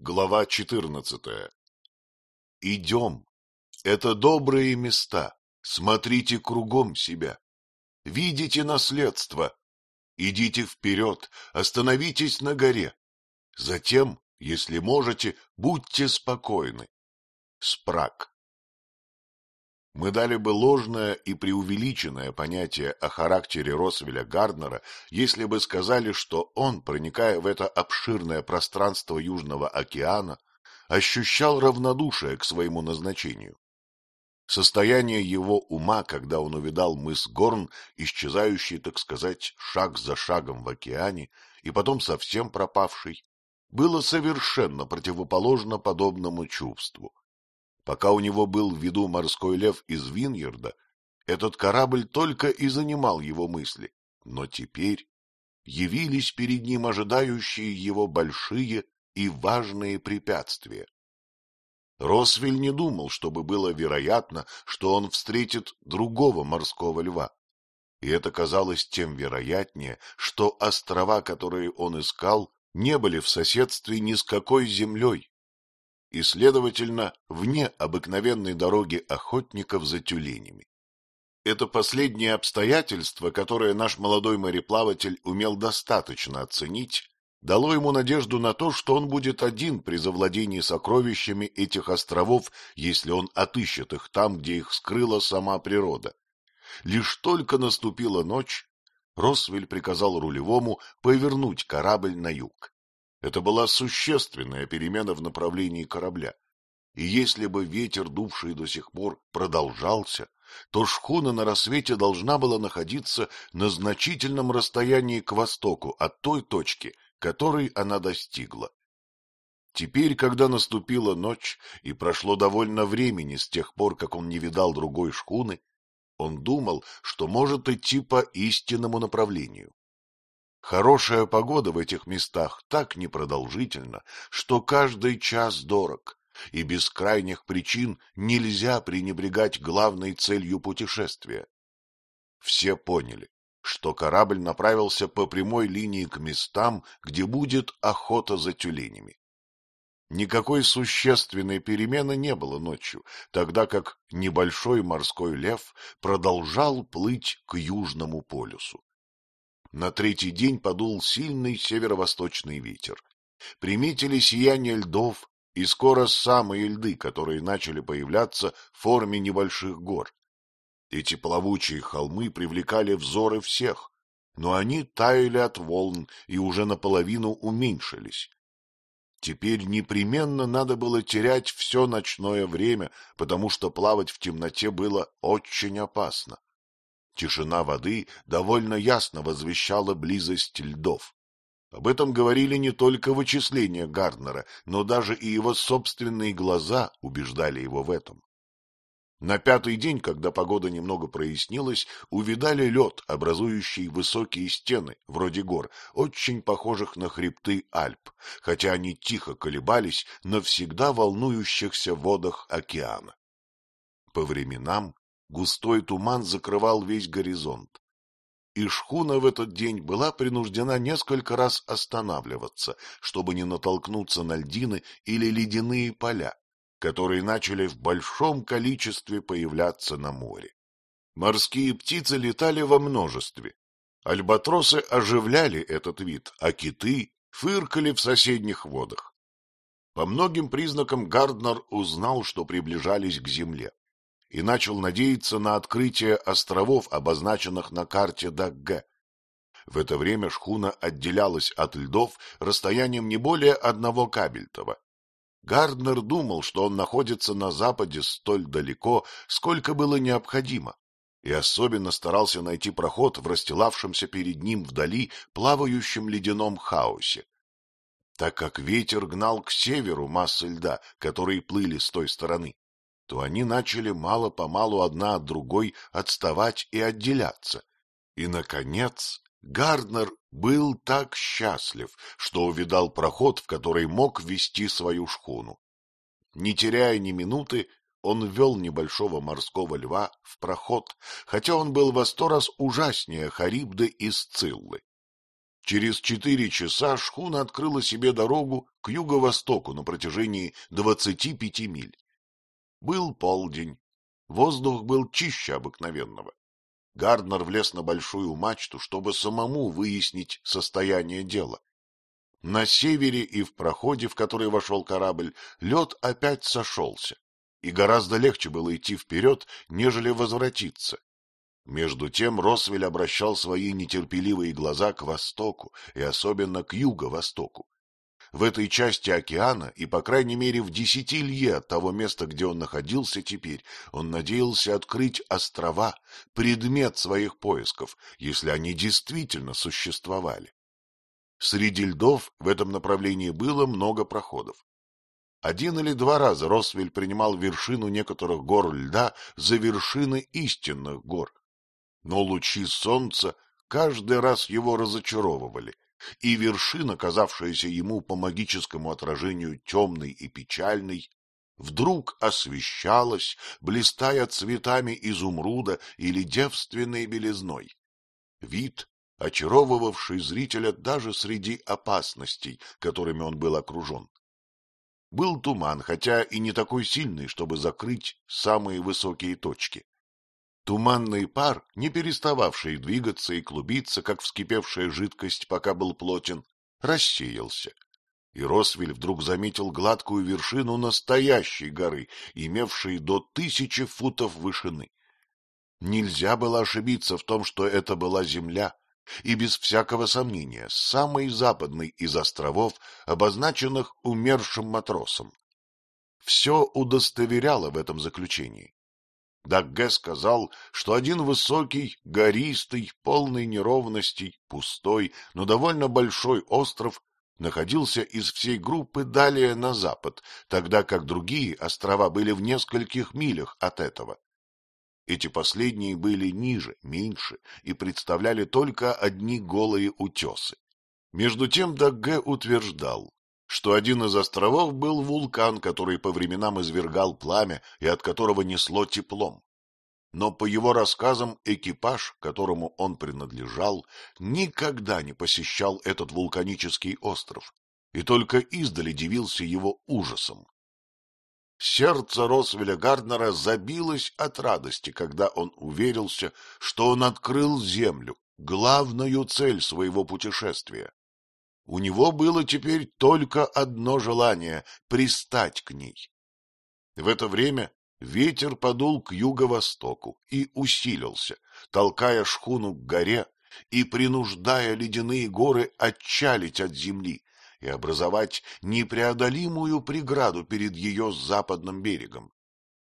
Глава четырнадцатая Идем. Это добрые места. Смотрите кругом себя. Видите наследство. Идите вперед, остановитесь на горе. Затем, если можете, будьте спокойны. Спраг. Мы дали бы ложное и преувеличенное понятие о характере Росвеля Гарднера, если бы сказали, что он, проникая в это обширное пространство Южного океана, ощущал равнодушие к своему назначению. Состояние его ума, когда он увидал мыс Горн, исчезающий, так сказать, шаг за шагом в океане, и потом совсем пропавший, было совершенно противоположно подобному чувству. Пока у него был в виду морской лев из Виньерда, этот корабль только и занимал его мысли. Но теперь явились перед ним ожидающие его большие и важные препятствия. Росвель не думал, чтобы было вероятно, что он встретит другого морского льва. И это казалось тем вероятнее, что острова, которые он искал, не были в соседстве ни с какой землей, и, следовательно, вне обыкновенной дороги охотников за тюленями. Это последнее обстоятельство, которое наш молодой мореплаватель умел достаточно оценить, дало ему надежду на то, что он будет один при завладении сокровищами этих островов, если он отыщет их там, где их скрыла сама природа. Лишь только наступила ночь, Росвель приказал рулевому повернуть корабль на юг. Это была существенная перемена в направлении корабля. И если бы ветер, дувший до сих пор, продолжался, то шхуна на рассвете должна была находиться на значительном расстоянии к востоку от той точки, которой она достигла. Теперь, когда наступила ночь и прошло довольно времени с тех пор, как он не видал другой шхуны, он думал, что может идти по истинному направлению. Хорошая погода в этих местах так непродолжительна, что каждый час дорог, и без крайних причин нельзя пренебрегать главной целью путешествия. Все поняли, что корабль направился по прямой линии к местам, где будет охота за тюленями. Никакой существенной перемены не было ночью, тогда как небольшой морской лев продолжал плыть к Южному полюсу. На третий день подул сильный северо-восточный ветер. Приметили сияние льдов и скоро самые льды, которые начали появляться в форме небольших гор. Эти плавучие холмы привлекали взоры всех, но они таяли от волн и уже наполовину уменьшились. Теперь непременно надо было терять все ночное время, потому что плавать в темноте было очень опасно. Тишина воды довольно ясно возвещала близость льдов. Об этом говорили не только вычисления Гарднера, но даже и его собственные глаза убеждали его в этом. На пятый день, когда погода немного прояснилась, увидали лед, образующий высокие стены, вроде гор, очень похожих на хребты Альп, хотя они тихо колебались на всегда волнующихся водах океана. По временам Густой туман закрывал весь горизонт. И шхуна в этот день была принуждена несколько раз останавливаться, чтобы не натолкнуться на льдины или ледяные поля, которые начали в большом количестве появляться на море. Морские птицы летали во множестве. Альбатросы оживляли этот вид, а киты фыркали в соседних водах. По многим признакам Гарднер узнал, что приближались к земле и начал надеяться на открытие островов, обозначенных на карте Дагге. В это время шхуна отделялась от льдов расстоянием не более одного кабельтова. Гарднер думал, что он находится на западе столь далеко, сколько было необходимо, и особенно старался найти проход в расстилавшемся перед ним вдали плавающем ледяном хаосе. Так как ветер гнал к северу массы льда, которые плыли с той стороны, то они начали мало-помалу одна от другой отставать и отделяться. И, наконец, Гарднер был так счастлив, что увидал проход, в который мог вести свою шхуну. Не теряя ни минуты, он ввел небольшого морского льва в проход, хотя он был во сто раз ужаснее Харибды и Сциллы. Через четыре часа шхуна открыла себе дорогу к юго-востоку на протяжении двадцати пяти миль. Был полдень, воздух был чище обыкновенного. Гарднер влез на большую мачту, чтобы самому выяснить состояние дела. На севере и в проходе, в который вошел корабль, лед опять сошелся, и гораздо легче было идти вперед, нежели возвратиться. Между тем Росвель обращал свои нетерпеливые глаза к востоку и особенно к юго-востоку. В этой части океана и, по крайней мере, в десяти лье от того места, где он находился теперь, он надеялся открыть острова, предмет своих поисков, если они действительно существовали. Среди льдов в этом направлении было много проходов. Один или два раза Росвель принимал вершину некоторых гор льда за вершины истинных гор. Но лучи солнца каждый раз его разочаровывали, и вершина, казавшаяся ему по магическому отражению темной и печальной, вдруг освещалась, блистая цветами изумруда или девственной белизной. Вид очаровывавший зрителя даже среди опасностей, которыми он был окружен. Был туман, хотя и не такой сильный, чтобы закрыть самые высокие точки. Туманный пар, не перестававший двигаться и клубиться, как вскипевшая жидкость, пока был плотен, рассеялся. И Росвель вдруг заметил гладкую вершину настоящей горы, имевшей до тысячи футов вышины. Нельзя было ошибиться в том, что это была земля, и без всякого сомнения самый западный из островов, обозначенных умершим матросом. Все удостоверяло в этом заключении. Дагге сказал, что один высокий, гористый, полный неровностей, пустой, но довольно большой остров находился из всей группы далее на запад, тогда как другие острова были в нескольких милях от этого. Эти последние были ниже, меньше и представляли только одни голые утесы. Между тем Дагге утверждал, что один из островов был вулкан, который по временам извергал пламя и от которого несло теплом. Но по его рассказам экипаж, которому он принадлежал, никогда не посещал этот вулканический остров и только издали дивился его ужасом. Сердце Росвеля Гарднера забилось от радости, когда он уверился, что он открыл землю, главную цель своего путешествия. У него было теперь только одно желание — пристать к ней. В это время ветер подул к юго-востоку и усилился, толкая шхуну к горе и принуждая ледяные горы отчалить от земли, и образовать непреодолимую преграду перед ее западным берегом.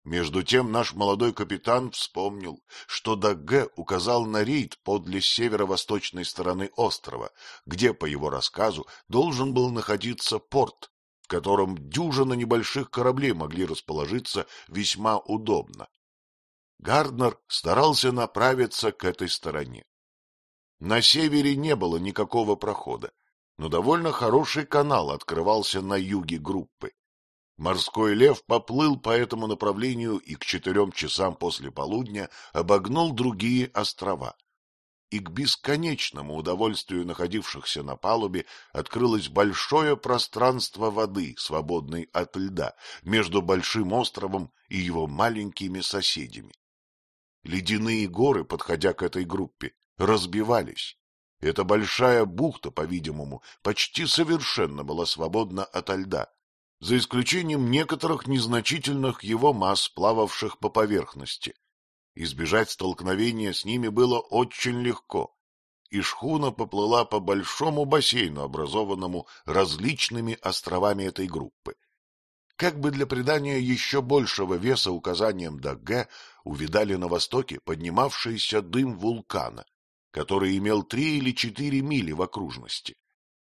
Между тем наш молодой капитан вспомнил, что Дагге указал на рейд подле северо-восточной стороны острова, где, по его рассказу, должен был находиться порт, в котором дюжина небольших кораблей могли расположиться весьма удобно. Гарднер старался направиться к этой стороне. На севере не было никакого прохода, но довольно хороший канал открывался на юге группы. Морской лев поплыл по этому направлению и к четырем часам после полудня обогнул другие острова. И к бесконечному удовольствию находившихся на палубе открылось большое пространство воды, свободной от льда, между большим островом и его маленькими соседями. Ледяные горы, подходя к этой группе, разбивались, эта большая бухта, по-видимому, почти совершенно была свободна ото льда, за исключением некоторых незначительных его масс, плававших по поверхности. Избежать столкновения с ними было очень легко, и шхуна поплыла по большому бассейну, образованному различными островами этой группы. Как бы для придания еще большего веса указаниям Дагге увидали на востоке поднимавшийся дым вулкана, который имел три или четыре мили в окружности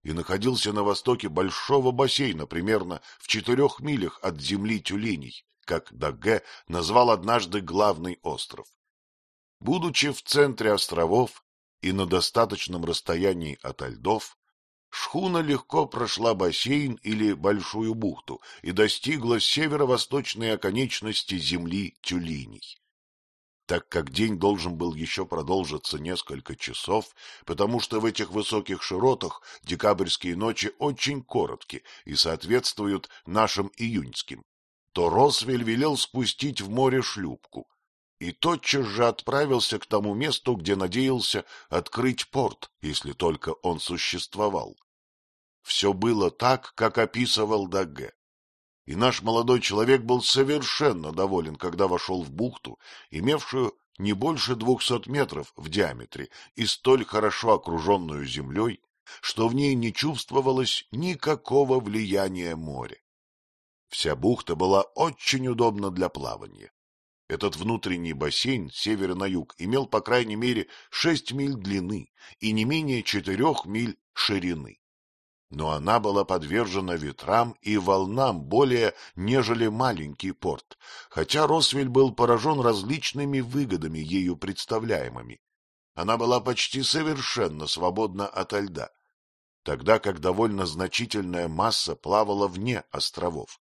и находился на востоке большого бассейна, примерно в четырех милях от земли тюленей, как Дагге назвал однажды главный остров. Будучи в центре островов и на достаточном расстоянии от льдов, шхуна легко прошла бассейн или большую бухту и достигла северо-восточной оконечности земли тюленей. Так как день должен был еще продолжиться несколько часов, потому что в этих высоких широтах декабрьские ночи очень коротки и соответствуют нашим июньским, то Росвель велел спустить в море шлюпку и тотчас же отправился к тому месту, где надеялся открыть порт, если только он существовал. Все было так, как описывал Дагге и наш молодой человек был совершенно доволен, когда вошел в бухту, имевшую не больше двухсот метров в диаметре и столь хорошо окруженную землей, что в ней не чувствовалось никакого влияния моря. Вся бухта была очень удобна для плавания. Этот внутренний бассейн с севера на юг имел по крайней мере шесть миль длины и не менее четырех миль ширины но она была подвержена ветрам и волнам более, нежели маленький порт, хотя Росвель был поражен различными выгодами ею представляемыми. Она была почти совершенно свободна от льда, тогда как довольно значительная масса плавала вне островов.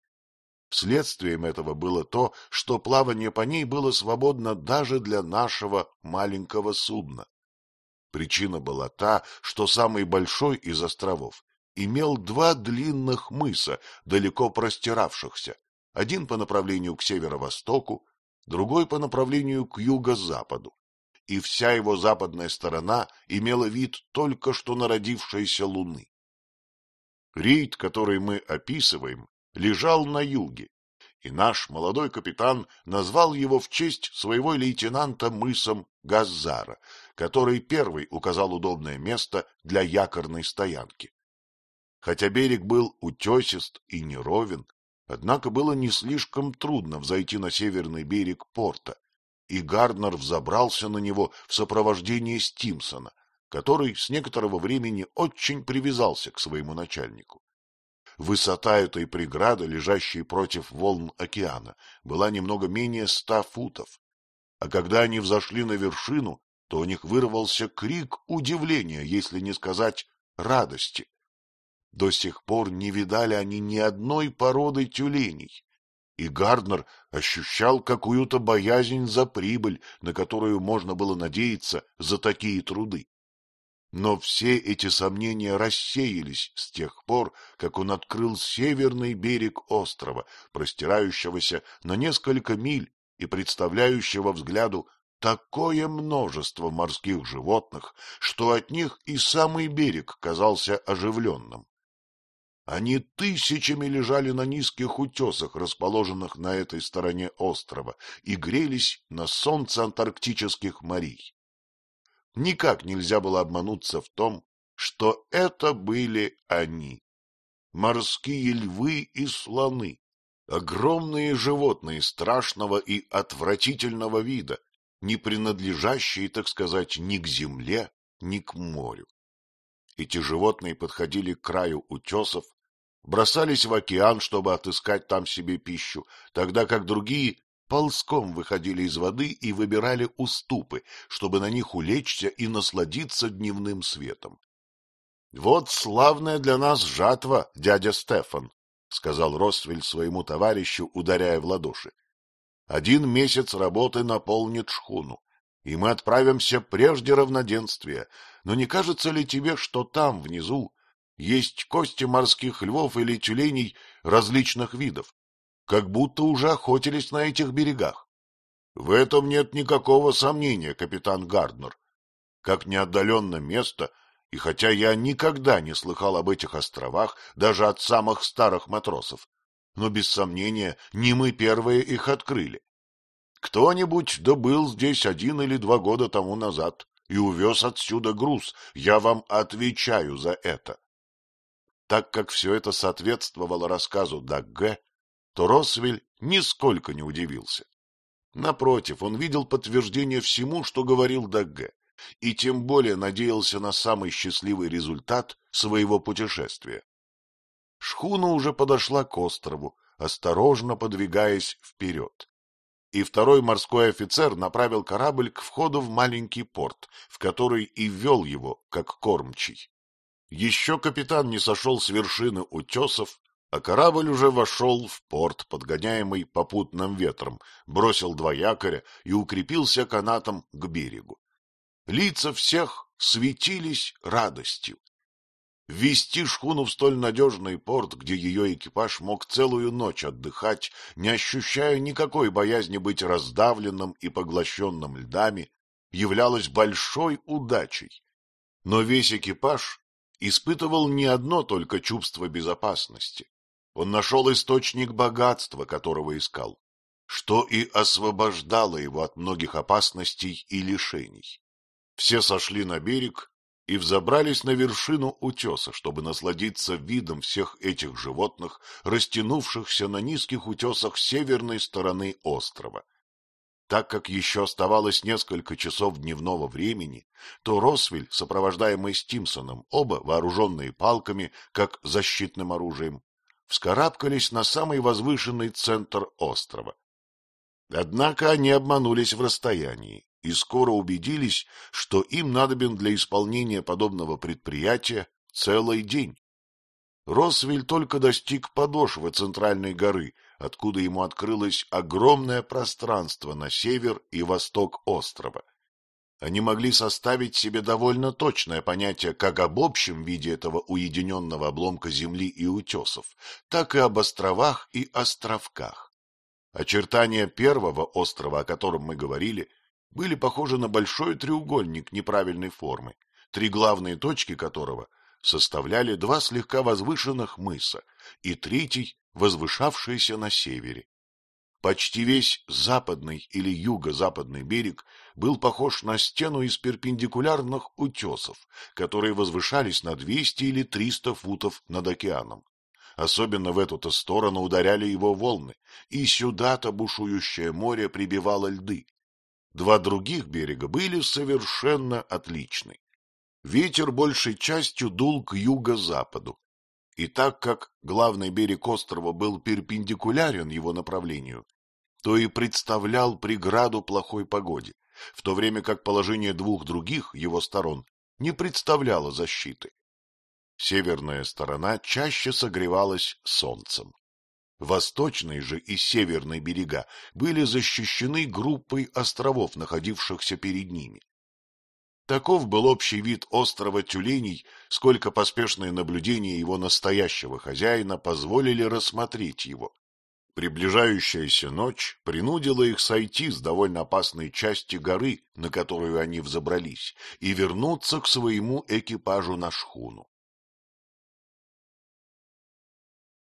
Следствием этого было то, что плавание по ней было свободно даже для нашего маленького судна. Причина была та, что самый большой из островов имел два длинных мыса, далеко простиравшихся, один по направлению к северо-востоку, другой по направлению к юго-западу, и вся его западная сторона имела вид только что народившейся луны. Рейд, который мы описываем, лежал на юге, и наш молодой капитан назвал его в честь своего лейтенанта мысом Газзара, который первый указал удобное место для якорной стоянки. Хотя берег был утесист и неровен, однако было не слишком трудно взойти на северный берег порта, и Гарднер взобрался на него в сопровождении Стимсона, который с некоторого времени очень привязался к своему начальнику. Высота этой преграды, лежащей против волн океана, была немного менее ста футов, а когда они взошли на вершину, то у них вырвался крик удивления, если не сказать радости. До сих пор не видали они ни одной породы тюленей, и Гарднер ощущал какую-то боязнь за прибыль, на которую можно было надеяться за такие труды. Но все эти сомнения рассеялись с тех пор, как он открыл северный берег острова, простирающегося на несколько миль и представляющего взгляду такое множество морских животных, что от них и самый берег казался оживленным. Они тысячами лежали на низких утесах, расположенных на этой стороне острова, и грелись на солнце антарктических морей. Никак нельзя было обмануться в том, что это были они. Морские львы и слоны, огромные животные страшного и отвратительного вида, не принадлежащие, так сказать, ни к земле, ни к морю. Эти животные подходили к краю утесов, бросались в океан, чтобы отыскать там себе пищу, тогда как другие ползком выходили из воды и выбирали уступы, чтобы на них улечься и насладиться дневным светом. — Вот славная для нас жатва, дядя Стефан, — сказал Росвель своему товарищу, ударяя в ладоши. — Один месяц работы наполнит шхуну, и мы отправимся прежде равноденствия. Но не кажется ли тебе, что там, внизу, есть кости морских львов или тюленей различных видов, как будто уже охотились на этих берегах. В этом нет никакого сомнения, капитан Гарднер. Как неотдаленно место, и хотя я никогда не слыхал об этих островах, даже от самых старых матросов, но без сомнения не мы первые их открыли. Кто-нибудь добыл здесь один или два года тому назад и увез отсюда груз, я вам отвечаю за это. Так как все это соответствовало рассказу Дагге, то Росвель нисколько не удивился. Напротив, он видел подтверждение всему, что говорил Дагге, и тем более надеялся на самый счастливый результат своего путешествия. Шхуна уже подошла к острову, осторожно подвигаясь вперед. И второй морской офицер направил корабль к входу в маленький порт, в который и ввел его, как кормчий. Еще капитан не сошел с вершины утесов, а корабль уже вошел в порт, подгоняемый попутным ветром, бросил два якоря и укрепился канатом к берегу. Лица всех светились радостью. Ввести шхуну в столь надежный порт, где ее экипаж мог целую ночь отдыхать, не ощущая никакой боязни быть раздавленным и поглощенным льдами, являлось большой удачей. Но весь экипаж испытывал не одно только чувство безопасности. Он нашел источник богатства, которого искал, что и освобождало его от многих опасностей и лишений. Все сошли на берег и взобрались на вершину утеса, чтобы насладиться видом всех этих животных, растянувшихся на низких утесах северной стороны острова. Так как еще оставалось несколько часов дневного времени, то Росвель, сопровождаемый Стимсоном, оба вооруженные палками, как защитным оружием, вскарабкались на самый возвышенный центр острова. Однако они обманулись в расстоянии и скоро убедились, что им надобен для исполнения подобного предприятия целый день. Росвель только достиг подошвы центральной горы, откуда ему открылось огромное пространство на север и восток острова. Они могли составить себе довольно точное понятие как об общем виде этого уединенного обломка земли и утесов, так и об островах и островках. Очертания первого острова, о котором мы говорили, были похожи на большой треугольник неправильной формы, три главные точки которого составляли два слегка возвышенных мыса и третий, возвышавшийся на севере. Почти весь западный или юго-западный берег был похож на стену из перпендикулярных утесов, которые возвышались на 200 или 300 футов над океаном. Особенно в эту-то сторону ударяли его волны, и сюда-то бушующее море прибивало льды, Два других берега были совершенно отличны. Ветер большей частью дул к юго-западу, и так как главный берег острова был перпендикулярен его направлению, то и представлял преграду плохой погоде, в то время как положение двух других его сторон не представляло защиты. Северная сторона чаще согревалась солнцем. Восточный же и северный берега были защищены группой островов, находившихся перед ними. Таков был общий вид острова Тюленей, сколько поспешные наблюдения его настоящего хозяина позволили рассмотреть его. Приближающаяся ночь принудила их сойти с довольно опасной части горы, на которую они взобрались, и вернуться к своему экипажу на шхуну.